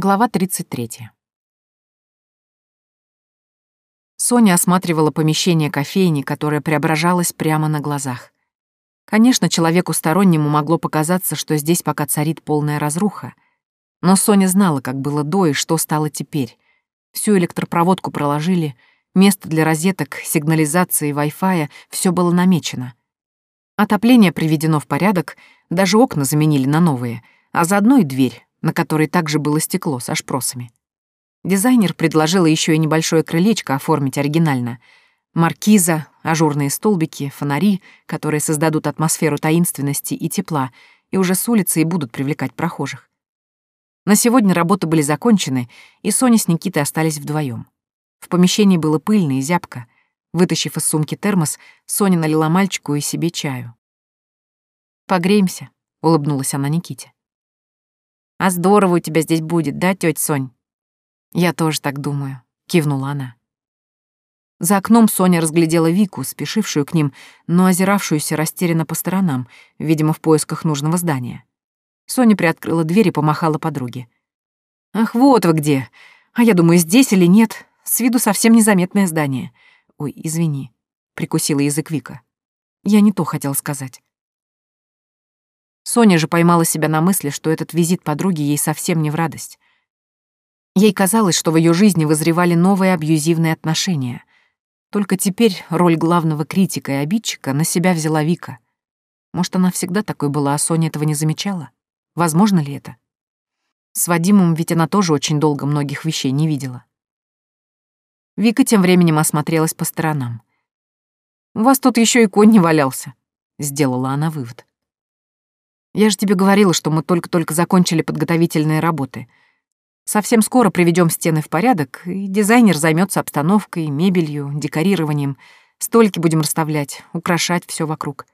Глава 33. Соня осматривала помещение кофейни, которое преображалось прямо на глазах. Конечно, человеку стороннему могло показаться, что здесь пока царит полная разруха. Но Соня знала, как было до и что стало теперь. Всю электропроводку проложили, место для розеток, сигнализации, Wi-Fi — все было намечено. Отопление приведено в порядок, даже окна заменили на новые, а заодно и дверь, на которой также было стекло со шпросами. Дизайнер предложила еще и небольшое крылечко оформить оригинально. Маркиза, ажурные столбики, фонари, которые создадут атмосферу таинственности и тепла, и уже с улицы и будут привлекать прохожих. На сегодня работы были закончены, и Соня с Никитой остались вдвоем. В помещении было пыльно и зябко. Вытащив из сумки термос, Соня налила мальчику и себе чаю. «Погреемся», — улыбнулась она Никите. А здорово у тебя здесь будет, да, тётя Сонь? Я тоже так думаю, кивнула она. За окном Соня разглядела Вику, спешившую к ним, но озиравшуюся растерянно по сторонам, видимо, в поисках нужного здания. Соня приоткрыла дверь и помахала подруге. «Ах, вот вы где! А я думаю, здесь или нет. С виду совсем незаметное здание. Ой, извини», — прикусила язык Вика. «Я не то хотела сказать. Соня же поймала себя на мысли, что этот визит подруги ей совсем не в радость. Ей казалось, что в ее жизни вызревали новые абьюзивные отношения. Только теперь роль главного критика и обидчика на себя взяла Вика. Может, она всегда такой была, а Соня этого не замечала? Возможно ли это? С Вадимом ведь она тоже очень долго многих вещей не видела. Вика тем временем осмотрелась по сторонам. «У вас тут еще и конь не валялся», — сделала она вывод. Я же тебе говорила, что мы только-только закончили подготовительные работы. Совсем скоро приведем стены в порядок, и дизайнер займется обстановкой, мебелью, декорированием. Столики будем расставлять, украшать все вокруг.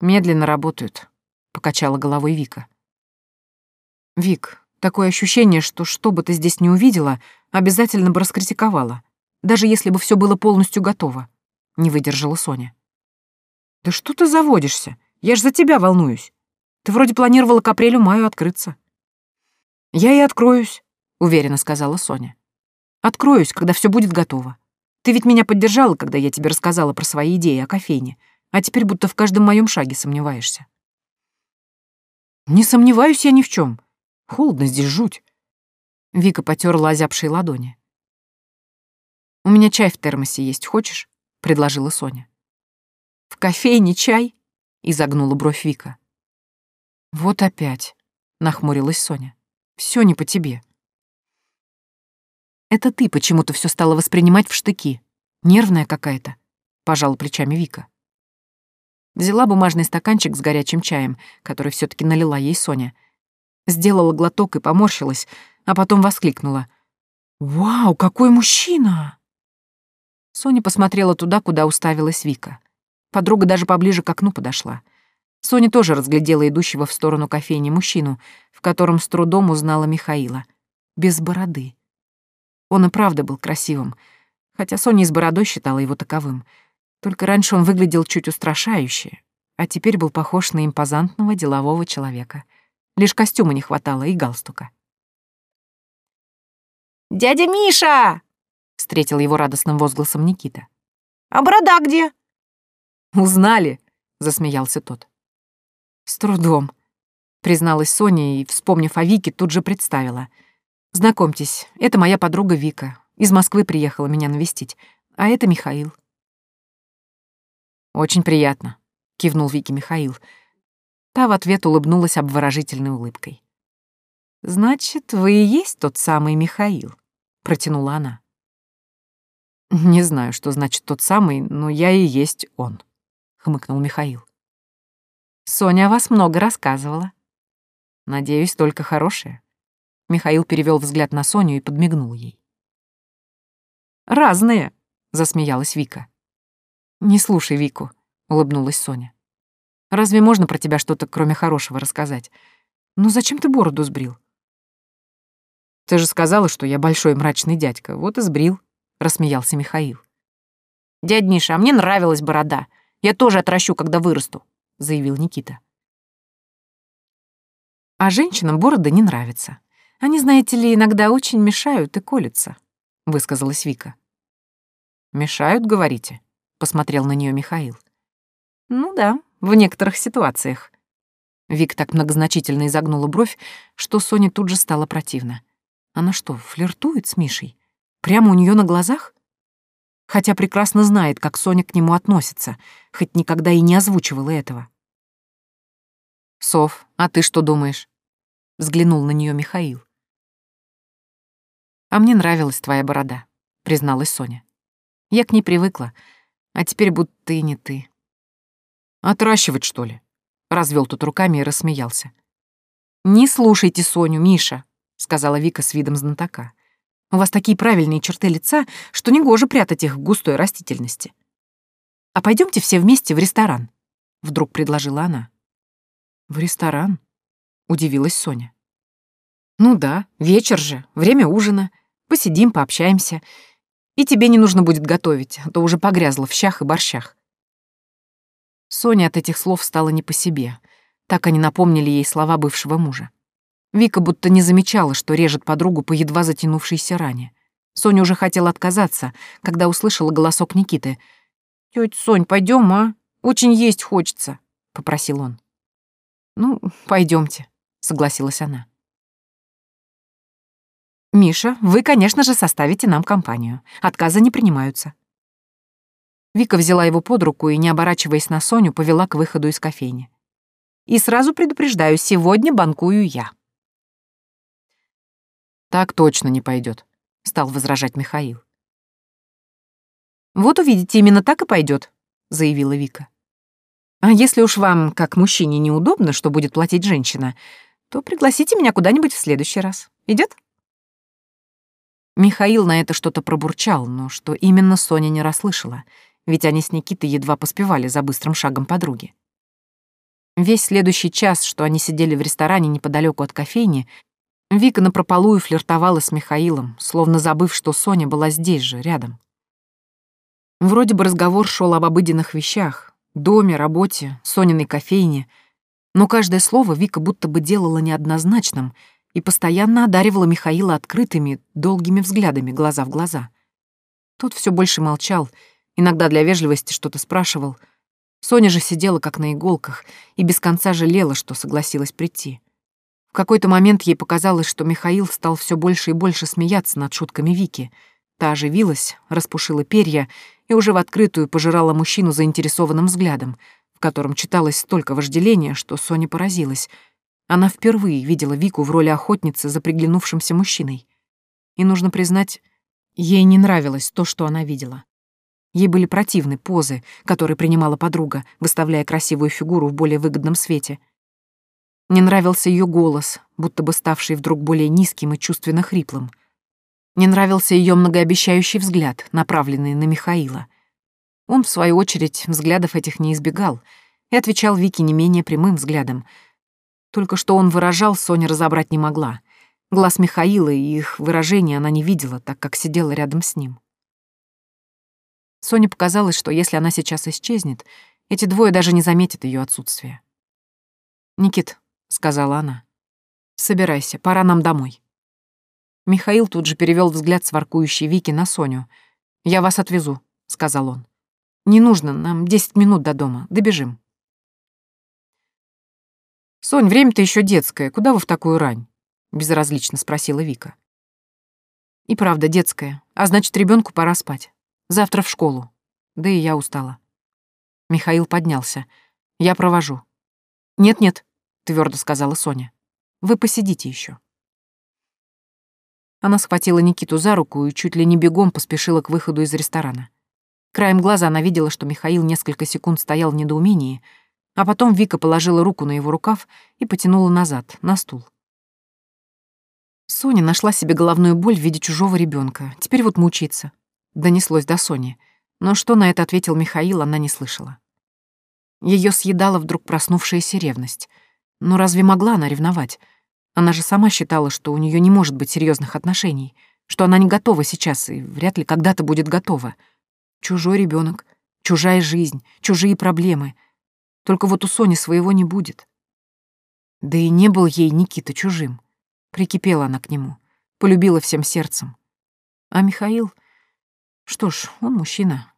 Медленно работают, покачала головой Вика. Вик, такое ощущение, что что бы ты здесь не увидела, обязательно бы раскритиковала, даже если бы все было полностью готово, не выдержала Соня. Да что ты заводишься? Я ж за тебя волнуюсь. Ты вроде планировала к апрелю-маю открыться». «Я и откроюсь», — уверенно сказала Соня. «Откроюсь, когда все будет готово. Ты ведь меня поддержала, когда я тебе рассказала про свои идеи о кофейне, а теперь будто в каждом моем шаге сомневаешься». «Не сомневаюсь я ни в чем. Холодно здесь жуть». Вика потерла озябшие ладони. «У меня чай в термосе есть, хочешь?» — предложила Соня. «В кофейне чай?» — изогнула бровь Вика. «Вот опять», — нахмурилась Соня. Все не по тебе». «Это ты почему-то все стала воспринимать в штыки. Нервная какая-то», — пожала плечами Вика. Взяла бумажный стаканчик с горячим чаем, который все таки налила ей Соня. Сделала глоток и поморщилась, а потом воскликнула. «Вау, какой мужчина!» Соня посмотрела туда, куда уставилась Вика. Подруга даже поближе к окну подошла — Соня тоже разглядела идущего в сторону кофейни мужчину, в котором с трудом узнала Михаила. Без бороды. Он и правда был красивым, хотя Соня из бородой считала его таковым. Только раньше он выглядел чуть устрашающе, а теперь был похож на импозантного делового человека. Лишь костюма не хватало и галстука. «Дядя Миша!» — встретил его радостным возгласом Никита. «А борода где?» «Узнали!» — засмеялся тот. «С трудом», — призналась Соня и, вспомнив о Вике, тут же представила. «Знакомьтесь, это моя подруга Вика. Из Москвы приехала меня навестить. А это Михаил». «Очень приятно», — кивнул Вике Михаил. Та в ответ улыбнулась обворожительной улыбкой. «Значит, вы и есть тот самый Михаил», — протянула она. «Не знаю, что значит тот самый, но я и есть он», — хмыкнул Михаил. Соня о вас много рассказывала. Надеюсь, только хорошее. Михаил перевел взгляд на Соню и подмигнул ей. «Разные», — засмеялась Вика. «Не слушай Вику», — улыбнулась Соня. «Разве можно про тебя что-то, кроме хорошего, рассказать? Ну зачем ты бороду сбрил?» «Ты же сказала, что я большой мрачный дядька, вот и сбрил», — рассмеялся Михаил. «Дядь Миша, а мне нравилась борода. Я тоже отращу, когда вырасту», заявил Никита. А женщинам бороды не нравятся. Они, знаете ли, иногда очень мешают и колются», — высказалась Вика. «Мешают, говорите?» — посмотрел на нее Михаил. «Ну да, в некоторых ситуациях». Вик так многозначительно изогнула бровь, что Соне тут же стало противно. Она что, флиртует с Мишей? Прямо у нее на глазах? Хотя прекрасно знает, как Соня к нему относится, хоть никогда и не озвучивала этого. «Сов, а ты что думаешь?» — взглянул на нее Михаил. «А мне нравилась твоя борода», — призналась Соня. «Я к ней привыкла, а теперь будто и не ты». «Отращивать, что ли?» — развел тут руками и рассмеялся. «Не слушайте Соню, Миша», — сказала Вика с видом знатока. «У вас такие правильные черты лица, что негоже прятать их в густой растительности. А пойдемте все вместе в ресторан», — вдруг предложила она. «В ресторан?» — удивилась Соня. «Ну да, вечер же, время ужина. Посидим, пообщаемся. И тебе не нужно будет готовить, а то уже погрязла в щах и борщах». Соня от этих слов стала не по себе. Так они напомнили ей слова бывшего мужа. Вика будто не замечала, что режет подругу по едва затянувшейся ране. Соня уже хотела отказаться, когда услышала голосок Никиты. «Тётя Сонь, пойдем, а? Очень есть хочется», — попросил он. «Ну, пойдемте», — согласилась она. «Миша, вы, конечно же, составите нам компанию. Отказы не принимаются». Вика взяла его под руку и, не оборачиваясь на Соню, повела к выходу из кофейни. «И сразу предупреждаю, сегодня банкую я». «Так точно не пойдет, стал возражать Михаил. «Вот увидите, именно так и пойдет, заявила Вика. «А если уж вам, как мужчине, неудобно, что будет платить женщина, то пригласите меня куда-нибудь в следующий раз. Идет? Михаил на это что-то пробурчал, но что именно Соня не расслышала, ведь они с Никитой едва поспевали за быстрым шагом подруги. Весь следующий час, что они сидели в ресторане неподалеку от кофейни, Вика напропалую флиртовала с Михаилом, словно забыв, что Соня была здесь же, рядом. Вроде бы разговор шел об обыденных вещах, доме, работе, Сониной кофейне, но каждое слово Вика будто бы делала неоднозначным и постоянно одаривала Михаила открытыми, долгими взглядами, глаза в глаза. Тот все больше молчал, иногда для вежливости что-то спрашивал. Соня же сидела как на иголках и без конца жалела, что согласилась прийти. В какой-то момент ей показалось, что Михаил стал все больше и больше смеяться над шутками Вики. Та оживилась, распушила перья и уже в открытую пожирала мужчину заинтересованным взглядом, в котором читалось столько вожделения, что Соня поразилась. Она впервые видела Вику в роли охотницы за приглянувшимся мужчиной. И, нужно признать, ей не нравилось то, что она видела. Ей были противны позы, которые принимала подруга, выставляя красивую фигуру в более выгодном свете — не нравился ее голос, будто бы ставший вдруг более низким и чувственно хриплым. Не нравился ее многообещающий взгляд, направленный на Михаила. Он, в свою очередь, взглядов этих не избегал и отвечал Вике не менее прямым взглядом. Только что он выражал, Соня разобрать не могла. Глаз Михаила и их выражения она не видела, так как сидела рядом с ним. Соне показалось, что если она сейчас исчезнет, эти двое даже не заметят ее отсутствие. «Никит, сказала она. «Собирайся, пора нам домой». Михаил тут же перевел взгляд с Вики на Соню. «Я вас отвезу», — сказал он. «Не нужно, нам десять минут до дома, добежим». «Сонь, время-то еще детское, куда вы в такую рань?» — безразлично спросила Вика. «И правда, детская, а значит, ребенку пора спать. Завтра в школу. Да и я устала». Михаил поднялся. «Я провожу». «Нет-нет», твердо сказала Соня. Вы посидите еще. Она схватила Никиту за руку и чуть ли не бегом поспешила к выходу из ресторана. Краем глаза она видела, что Михаил несколько секунд стоял в недоумении, а потом Вика положила руку на его рукав и потянула назад, на стул. Соня нашла себе головную боль в виде чужого ребенка. Теперь вот мучается. Донеслось до Сони. Но что на это ответил Михаил, она не слышала. Ее съедала вдруг проснувшаяся ревность — но разве могла она ревновать? Она же сама считала, что у нее не может быть серьезных отношений, что она не готова сейчас и вряд ли когда-то будет готова. Чужой ребенок, чужая жизнь, чужие проблемы. Только вот у Сони своего не будет. Да и не был ей Никита чужим. Прикипела она к нему, полюбила всем сердцем. А Михаил... Что ж, он мужчина.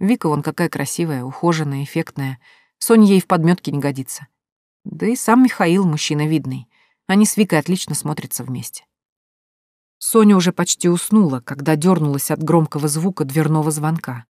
Вика вон какая красивая, ухоженная, эффектная. Соня ей в подметке не годится. Да и сам Михаил мужчина видный. Они с Викой отлично смотрятся вместе. Соня уже почти уснула, когда дернулась от громкого звука дверного звонка.